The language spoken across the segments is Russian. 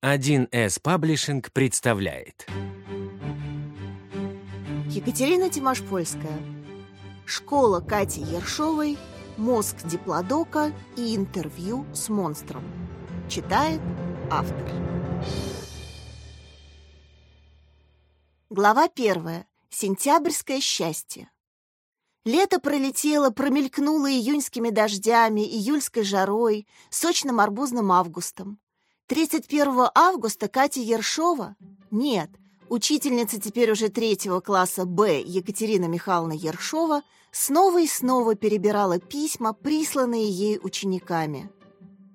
1С Паблишинг представляет. Екатерина Тимошпольская. Школа Кати Ершовой. Мозг диплодока и интервью с монстром. Читает автор. Глава первая. Сентябрьское счастье. Лето пролетело, промелькнуло июньскими дождями, июльской жарой, сочным арбузным августом. 31 августа Катя Ершова, нет, учительница теперь уже третьего класса Б Екатерина Михайловна Ершова, снова и снова перебирала письма, присланные ей учениками.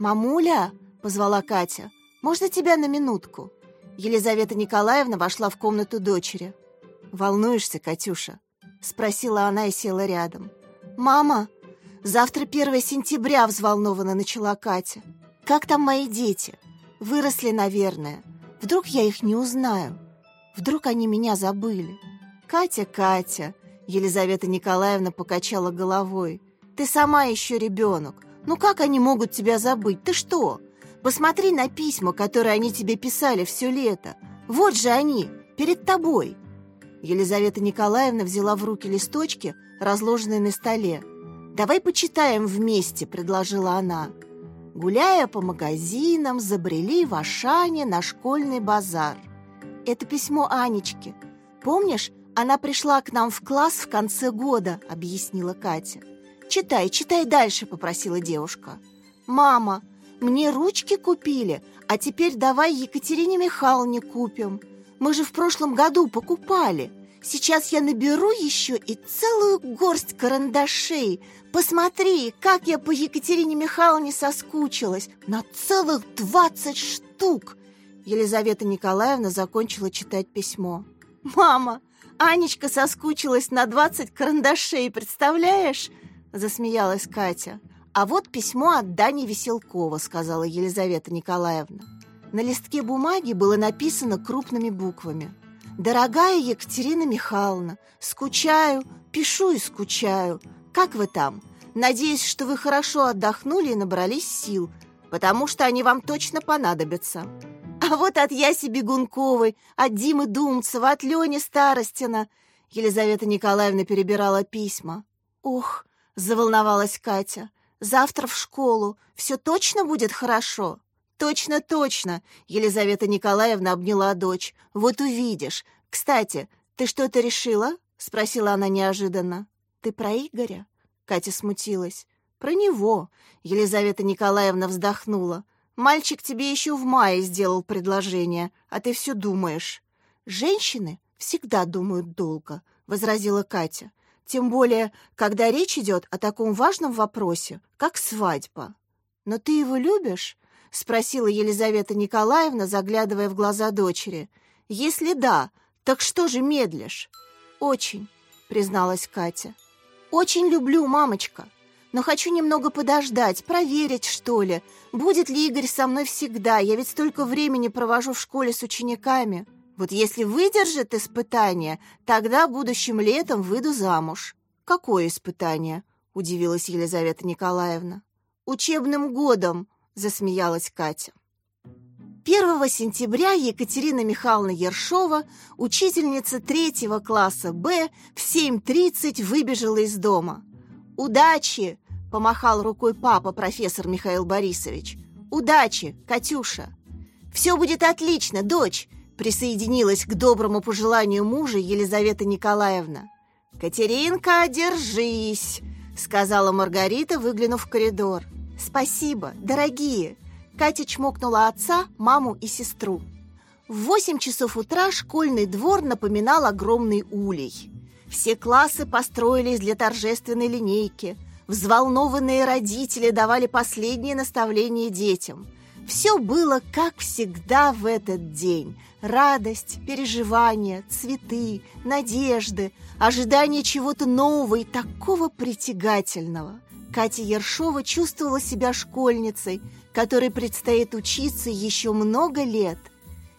«Мамуля!» — позвала Катя. «Можно тебя на минутку?» Елизавета Николаевна вошла в комнату дочери. «Волнуешься, Катюша?» — спросила она и села рядом. «Мама, завтра 1 сентября!» — взволнованно начала Катя. «Как там мои дети?» Выросли, наверное. Вдруг я их не узнаю. Вдруг они меня забыли. Катя, Катя, Елизавета Николаевна покачала головой. Ты сама еще ребенок. Ну как они могут тебя забыть? Ты что? Посмотри на письма, которые они тебе писали все лето. Вот же они, перед тобой. Елизавета Николаевна взяла в руки листочки, разложенные на столе. «Давай почитаем вместе», — предложила она. Гуляя по магазинам, забрели в Ашане на школьный базар. Это письмо Анечки. Помнишь, она пришла к нам в класс в конце года, объяснила Катя. Читай, читай дальше, попросила девушка. Мама, мне ручки купили, а теперь давай Екатерине Михайловне купим. Мы же в прошлом году покупали. Сейчас я наберу еще и целую горсть карандашей. Посмотри, как я по Екатерине Михайловне соскучилась. На целых двадцать штук. Елизавета Николаевна закончила читать письмо. «Мама, Анечка соскучилась на двадцать карандашей, представляешь?» Засмеялась Катя. «А вот письмо от Дани Веселкова», сказала Елизавета Николаевна. На листке бумаги было написано крупными буквами – «Дорогая Екатерина Михайловна, скучаю, пишу и скучаю. Как вы там? Надеюсь, что вы хорошо отдохнули и набрались сил, потому что они вам точно понадобятся. А вот от Яси Бегунковой, от Димы Думцева, от Лени Старостина...» Елизавета Николаевна перебирала письма. «Ох!» — заволновалась Катя. «Завтра в школу. Все точно будет хорошо?» «Точно, точно!» — Елизавета Николаевна обняла дочь. «Вот увидишь. Кстати, ты что-то решила?» — спросила она неожиданно. «Ты про Игоря?» — Катя смутилась. «Про него!» — Елизавета Николаевна вздохнула. «Мальчик тебе еще в мае сделал предложение, а ты все думаешь». «Женщины всегда думают долго», — возразила Катя. «Тем более, когда речь идет о таком важном вопросе, как свадьба. Но ты его любишь?» — спросила Елизавета Николаевна, заглядывая в глаза дочери. «Если да, так что же медлишь?» «Очень», — призналась Катя. «Очень люблю, мамочка, но хочу немного подождать, проверить, что ли, будет ли Игорь со мной всегда, я ведь столько времени провожу в школе с учениками. Вот если выдержит испытание, тогда будущим летом выйду замуж». «Какое испытание?» — удивилась Елизавета Николаевна. «Учебным годом», засмеялась Катя. 1 сентября Екатерина Михайловна Ершова, учительница третьего класса Б, в 7.30 выбежала из дома. «Удачи!» — помахал рукой папа, профессор Михаил Борисович. «Удачи, Катюша!» «Все будет отлично, дочь!» — присоединилась к доброму пожеланию мужа Елизавета Николаевна. «Катеринка, держись!» — сказала Маргарита, выглянув в коридор. «Спасибо, дорогие!» Катя чмокнула отца, маму и сестру. В восемь часов утра школьный двор напоминал огромный улей. Все классы построились для торжественной линейки. Взволнованные родители давали последние наставления детям. Все было, как всегда в этот день. Радость, переживания, цветы, надежды, ожидание чего-то нового и такого притягательного – Катя Ершова чувствовала себя школьницей, которой предстоит учиться еще много лет.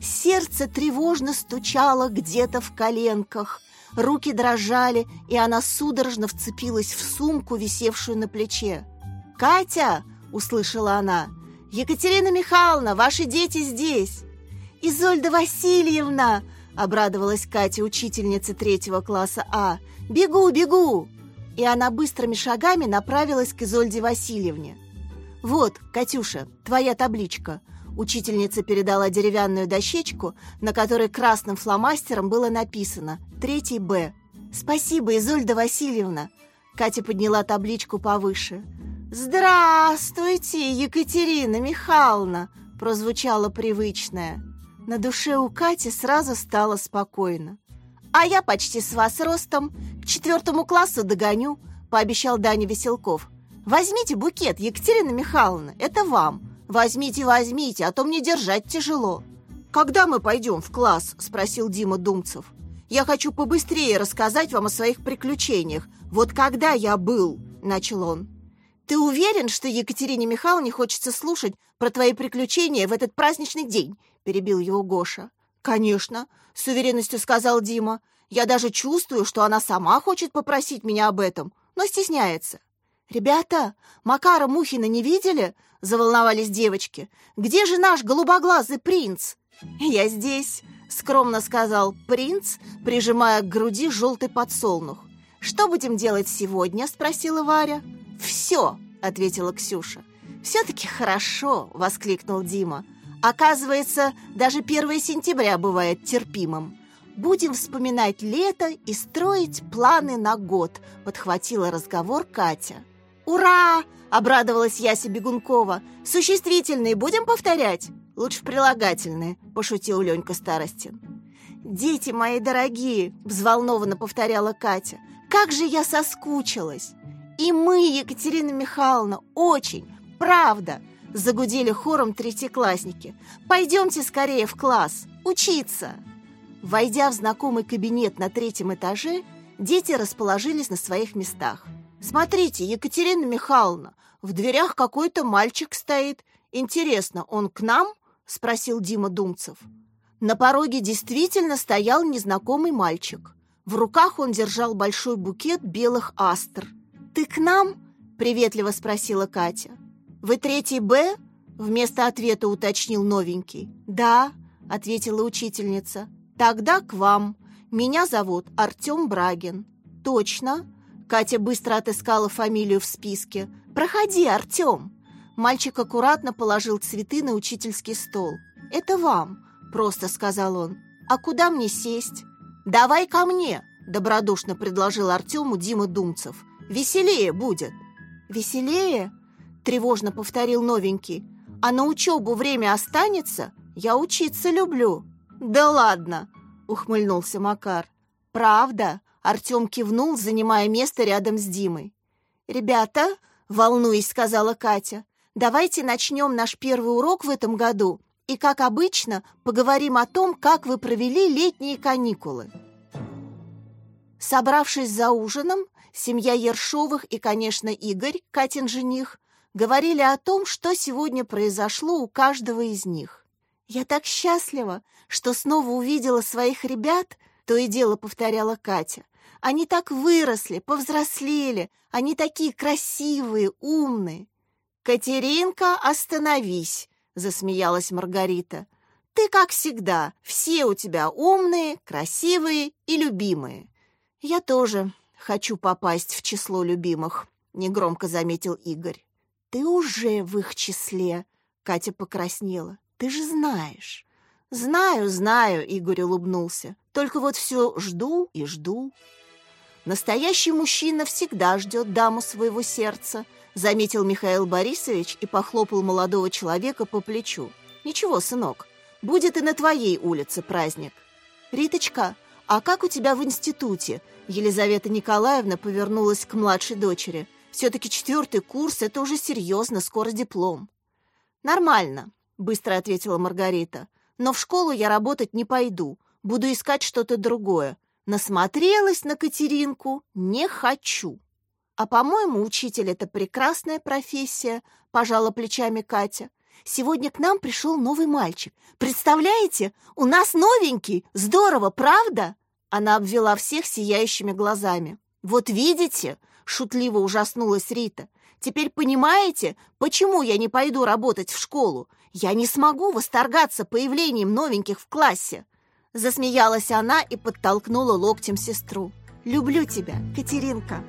Сердце тревожно стучало где-то в коленках, руки дрожали, и она судорожно вцепилась в сумку, висевшую на плече. «Катя!» — услышала она. Екатерина Михайловна, ваши дети здесь!» «Изольда Васильевна!» — обрадовалась Катя, учительница третьего класса А. «Бегу, бегу!» И она быстрыми шагами направилась к Изольде Васильевне. «Вот, Катюша, твоя табличка». Учительница передала деревянную дощечку, на которой красным фломастером было написано «Третий Б». «Спасибо, Изольда Васильевна!» Катя подняла табличку повыше. «Здравствуйте, Екатерина Михайловна!» прозвучало привычное. На душе у Кати сразу стало спокойно. «А я почти с вас ростом. Четвертому классу догоню», — пообещал Даня Веселков. «Возьмите букет, Екатерина Михайловна, это вам. Возьмите, возьмите, а то мне держать тяжело». «Когда мы пойдем в класс?» — спросил Дима Думцев. «Я хочу побыстрее рассказать вам о своих приключениях. Вот когда я был...» — начал он. «Ты уверен, что Екатерине Михайловне хочется слушать про твои приключения в этот праздничный день?» — перебил его Гоша. «Конечно», — с уверенностью сказал Дима. «Я даже чувствую, что она сама хочет попросить меня об этом, но стесняется». «Ребята, Макара Мухина не видели?» — заволновались девочки. «Где же наш голубоглазый принц?» «Я здесь», — скромно сказал принц, прижимая к груди желтый подсолнух. «Что будем делать сегодня?» — спросила Варя. «Все», — ответила Ксюша. «Все-таки хорошо», — воскликнул Дима. «Оказывается, даже 1 сентября бывает терпимым. Будем вспоминать лето и строить планы на год», — подхватила разговор Катя. «Ура!» — обрадовалась Яся Бегункова. «Существительные будем повторять?» «Лучше прилагательные», — пошутил Ленька Старостин. «Дети мои дорогие!» — взволнованно повторяла Катя. «Как же я соскучилась!» «И мы, Екатерина Михайловна, очень, правда!» — загудели хором третьеклассники. «Пойдемте скорее в класс, учиться!» Войдя в знакомый кабинет на третьем этаже, дети расположились на своих местах. «Смотрите, Екатерина Михайловна, в дверях какой-то мальчик стоит. Интересно, он к нам?» — спросил Дима Думцев. На пороге действительно стоял незнакомый мальчик. В руках он держал большой букет белых астр. «Ты к нам?» — приветливо спросила Катя. «Вы третий Б?» — вместо ответа уточнил новенький. «Да», — ответила учительница. «Тогда к вам. Меня зовут Артем Брагин». «Точно?» Катя быстро отыскала фамилию в списке. «Проходи, Артем!» Мальчик аккуратно положил цветы на учительский стол. «Это вам», — просто сказал он. «А куда мне сесть?» «Давай ко мне», — добродушно предложил Артему Дима Думцев. «Веселее будет». «Веселее?» — тревожно повторил новенький. «А на учебу время останется? Я учиться люблю». «Да ладно!» — ухмыльнулся Макар. «Правда?» Артем кивнул, занимая место рядом с Димой. «Ребята», — волнуясь, сказала Катя, «давайте начнем наш первый урок в этом году и, как обычно, поговорим о том, как вы провели летние каникулы». Собравшись за ужином, семья Ершовых и, конечно, Игорь, Катин жених, говорили о том, что сегодня произошло у каждого из них. «Я так счастлива, что снова увидела своих ребят», — то и дело повторяла Катя. Они так выросли, повзрослели, они такие красивые, умные. «Катеринка, остановись!» — засмеялась Маргарита. «Ты, как всегда, все у тебя умные, красивые и любимые». «Я тоже хочу попасть в число любимых», — негромко заметил Игорь. «Ты уже в их числе», — Катя покраснела. «Ты же знаешь». «Знаю, знаю», — Игорь улыбнулся. «Только вот все жду и жду». Настоящий мужчина всегда ждет даму своего сердца, заметил Михаил Борисович и похлопал молодого человека по плечу. Ничего, сынок, будет и на твоей улице праздник. Риточка, а как у тебя в институте? Елизавета Николаевна повернулась к младшей дочери. Все-таки четвертый курс — это уже серьезно, скоро диплом. Нормально, быстро ответила Маргарита. Но в школу я работать не пойду, буду искать что-то другое. Насмотрелась на Катеринку, не хочу. А, по-моему, учитель — это прекрасная профессия, пожала плечами Катя. Сегодня к нам пришел новый мальчик. Представляете, у нас новенький. Здорово, правда? Она обвела всех сияющими глазами. Вот видите, шутливо ужаснулась Рита. Теперь понимаете, почему я не пойду работать в школу? Я не смогу восторгаться появлением новеньких в классе!» Засмеялась она и подтолкнула локтем сестру. «Люблю тебя, Катеринка!»